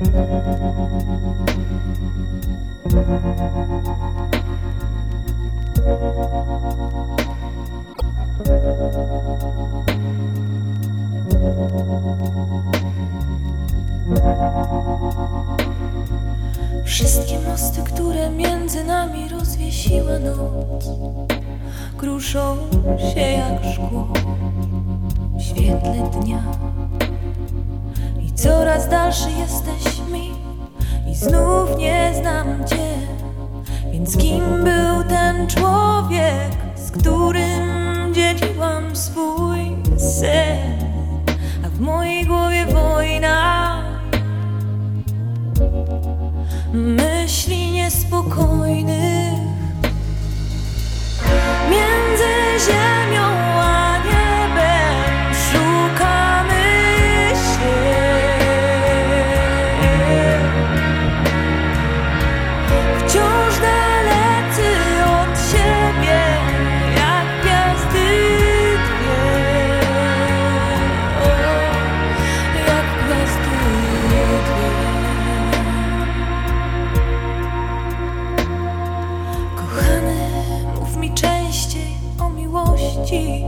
Wszystkie mosty, które między nami rozwiesiła noc, kruszą się jak szkło w świetle dnia. Coraz dalszy jesteś mi, i znów nie znam cię. Więc kim był ten człowiek, z którym dzieliłam swój sen? A w mojej głowie wojna. myśli niespokojnych między ziemią miłości,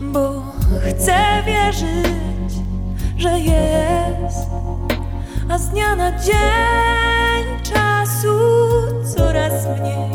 bo chcę wierzyć, że jest, a z dnia na dzień czasu coraz mniej,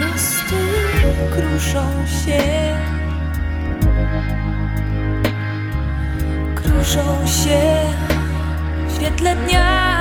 Mosty kruszą się. Kruszą się w świetle dnia.